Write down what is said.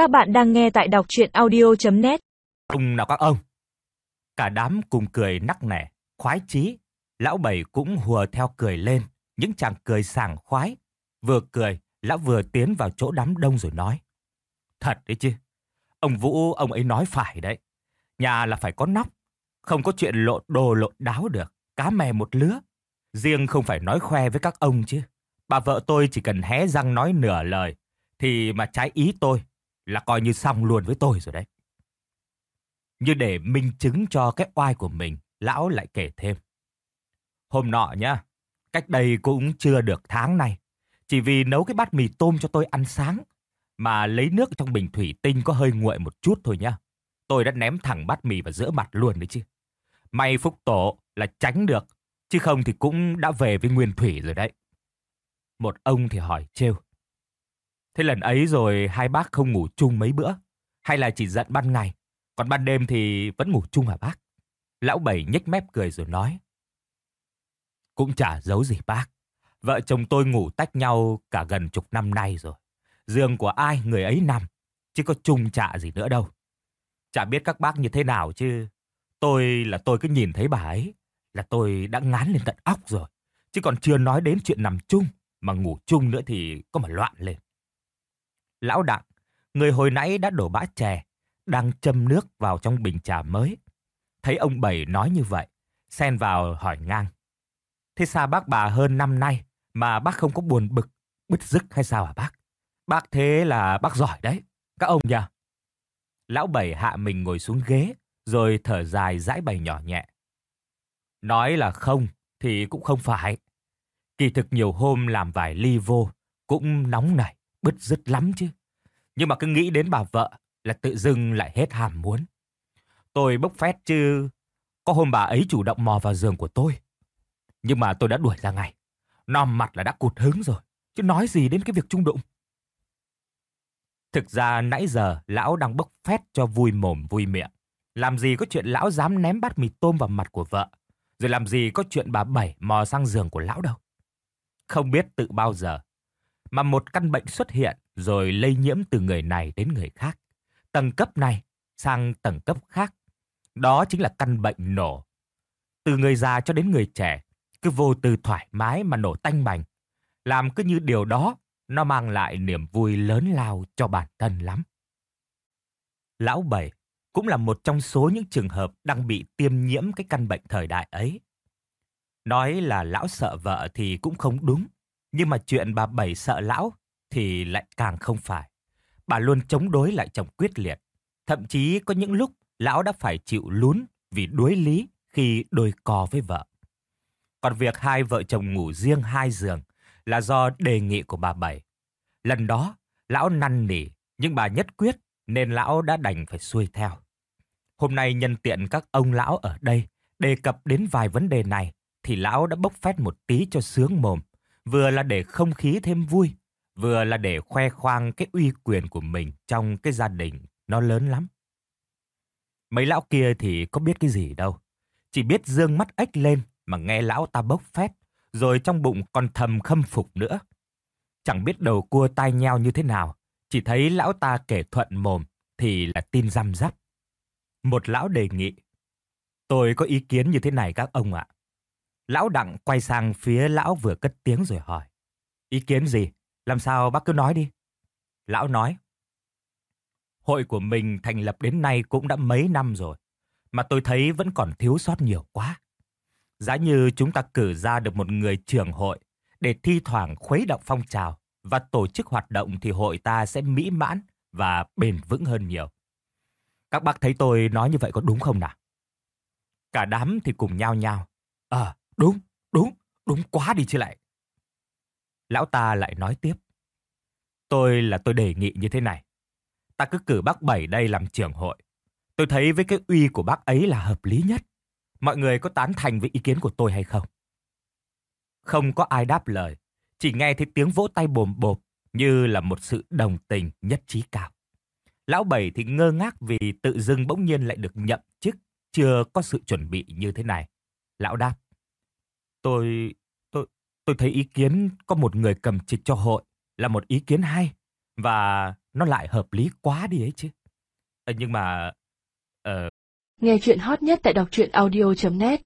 Các bạn đang nghe tại đọc chuyện audio.net Ông nào các ông? Cả đám cùng cười nắc nẻ, khoái chí. Lão Bảy cũng hùa theo cười lên, những chàng cười sảng khoái. Vừa cười, lão vừa tiến vào chỗ đám đông rồi nói. Thật đấy chứ, ông Vũ ông ấy nói phải đấy. Nhà là phải có nóc, không có chuyện lộn đồ lộn đáo được, cá mè một lứa. Riêng không phải nói khoe với các ông chứ. Bà vợ tôi chỉ cần hé răng nói nửa lời, thì mà trái ý tôi là coi như xong luôn với tôi rồi đấy. Như để minh chứng cho cái oai của mình, lão lại kể thêm. Hôm nọ nhá, cách đây cũng chưa được tháng này, chỉ vì nấu cái bát mì tôm cho tôi ăn sáng, mà lấy nước trong bình thủy tinh có hơi nguội một chút thôi nhá. Tôi đã ném thẳng bát mì vào giữa mặt luôn đấy chứ. May phúc tổ là tránh được, chứ không thì cũng đã về với nguyên thủy rồi đấy. Một ông thì hỏi trêu. Thế lần ấy rồi hai bác không ngủ chung mấy bữa? Hay là chỉ giận ban ngày, còn ban đêm thì vẫn ngủ chung hả bác? Lão Bảy nhếch mép cười rồi nói. Cũng chả giấu gì bác. Vợ chồng tôi ngủ tách nhau cả gần chục năm nay rồi. Giường của ai người ấy nằm, chứ có chung chạ gì nữa đâu. Chả biết các bác như thế nào chứ. Tôi là tôi cứ nhìn thấy bà ấy, là tôi đã ngán lên tận óc rồi. Chứ còn chưa nói đến chuyện nằm chung, mà ngủ chung nữa thì có mà loạn lên. Lão Đặng, người hồi nãy đã đổ bã chè, đang châm nước vào trong bình trà mới. Thấy ông Bảy nói như vậy, xen vào hỏi ngang. Thế sao bác bà hơn năm nay mà bác không có buồn bực, bứt rứt hay sao hả bác? Bác thế là bác giỏi đấy, các ông nhờ. Lão Bảy hạ mình ngồi xuống ghế, rồi thở dài dãi bày nhỏ nhẹ. Nói là không thì cũng không phải. Kỳ thực nhiều hôm làm vài ly vô, cũng nóng nảy, bứt rứt lắm chứ. Nhưng mà cứ nghĩ đến bà vợ là tự dưng lại hết hàm muốn. Tôi bốc phét chứ, có hôm bà ấy chủ động mò vào giường của tôi. Nhưng mà tôi đã đuổi ra ngay. Nòm mặt là đã cụt hứng rồi, chứ nói gì đến cái việc trung đụng. Thực ra nãy giờ lão đang bốc phét cho vui mồm vui miệng. Làm gì có chuyện lão dám ném bát mì tôm vào mặt của vợ. Rồi làm gì có chuyện bà Bảy mò sang giường của lão đâu. Không biết tự bao giờ. Mà một căn bệnh xuất hiện rồi lây nhiễm từ người này đến người khác. Tầng cấp này sang tầng cấp khác. Đó chính là căn bệnh nổ. Từ người già cho đến người trẻ, cứ vô tư thoải mái mà nổ tanh bành. Làm cứ như điều đó, nó mang lại niềm vui lớn lao cho bản thân lắm. Lão Bảy cũng là một trong số những trường hợp đang bị tiêm nhiễm cái căn bệnh thời đại ấy. Nói là lão sợ vợ thì cũng không đúng, nhưng mà chuyện bà Bảy sợ lão thì lại càng không phải. Bà luôn chống đối lại chồng quyết liệt. Thậm chí có những lúc lão đã phải chịu lún vì đuối lý khi đôi co với vợ. Còn việc hai vợ chồng ngủ riêng hai giường là do đề nghị của bà Bảy. Lần đó, lão năn nỉ, nhưng bà nhất quyết nên lão đã đành phải xuôi theo. Hôm nay nhân tiện các ông lão ở đây đề cập đến vài vấn đề này, thì lão đã bốc phét một tí cho sướng mồm, vừa là để không khí thêm vui, vừa là để khoe khoang cái uy quyền của mình trong cái gia đình nó lớn lắm. Mấy lão kia thì có biết cái gì đâu, chỉ biết dương mắt ếch lên mà nghe lão ta bốc phét, rồi trong bụng còn thầm khâm phục nữa. Chẳng biết đầu cua tai nheo như thế nào, chỉ thấy lão ta kể thuận mồm thì là tin răm rắp. Một lão đề nghị, tôi có ý kiến như thế này các ông ạ. Lão Đặng quay sang phía lão vừa cất tiếng rồi hỏi. Ý kiến gì? Làm sao bác cứ nói đi. Lão nói. Hội của mình thành lập đến nay cũng đã mấy năm rồi. Mà tôi thấy vẫn còn thiếu sót nhiều quá. Giá như chúng ta cử ra được một người trưởng hội để thi thoảng khuấy động phong trào và tổ chức hoạt động thì hội ta sẽ mỹ mãn và bền vững hơn nhiều. Các bác thấy tôi nói như vậy có đúng không nào? Cả đám thì cùng nhau nhau. Ờ, đúng, đúng, đúng quá đi chứ lại. Lão ta lại nói tiếp. Tôi là tôi đề nghị như thế này. Ta cứ cử bác Bảy đây làm trưởng hội. Tôi thấy với cái uy của bác ấy là hợp lý nhất. Mọi người có tán thành với ý kiến của tôi hay không? Không có ai đáp lời, chỉ nghe thấy tiếng vỗ tay bồm bộp như là một sự đồng tình nhất trí cao. Lão Bảy thì ngơ ngác vì tự dưng bỗng nhiên lại được nhậm chức, chưa có sự chuẩn bị như thế này. Lão đáp, tôi, tôi, tôi thấy ý kiến có một người cầm trịch cho hội là một ý kiến hay và nó lại hợp lý quá đi ấy chứ. Nhưng mà... Uh... Nghe chuyện hot nhất tại đọc truyện audio.net